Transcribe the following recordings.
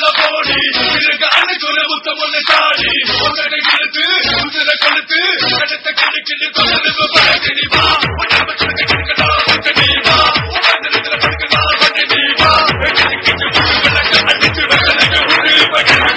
கையில போடி இருக்க அன்னைக்குள்ள முத்த பொண்ணு தாடி பொண்ணை இழுத்து முந்திர கழுத்து கழுத்தை கிழக்கிழு தொடர்பு பழக்கடிவா அடிச்சு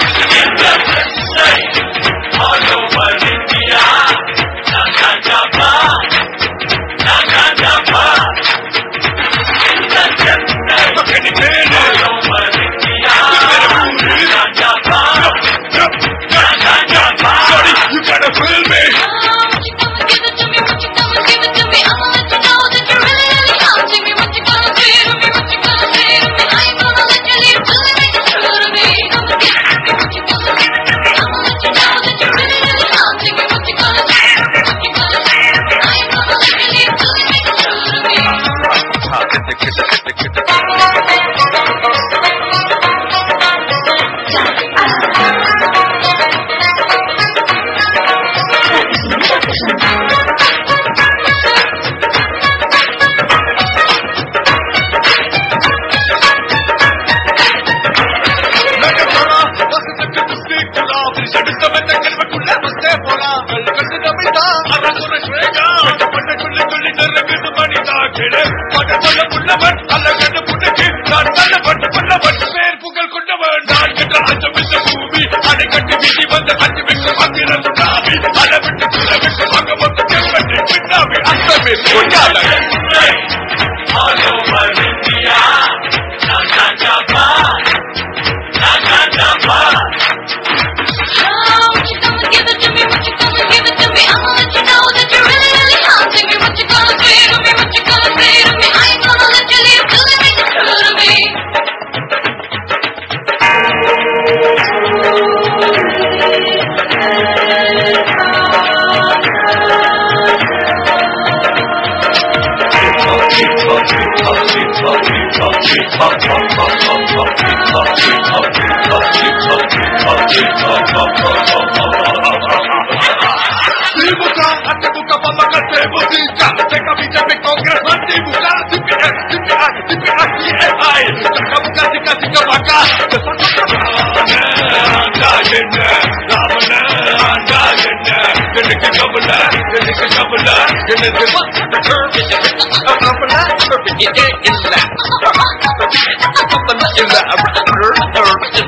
Listen to me, you பட சொல்ல புள்ளவன், அல்ல கண்டு Dibuka, dibuka pamagate musika Teka BJP Congress dibuka DPS, DPS, DPS, DPI Teka buka tika tika baka Anda என்ன ராவண anda என்ன the jugula, the nigga jugula, the nigga what? The curve is the a jugula, perfect, it ain't in that. The jugula is the a curve, curve is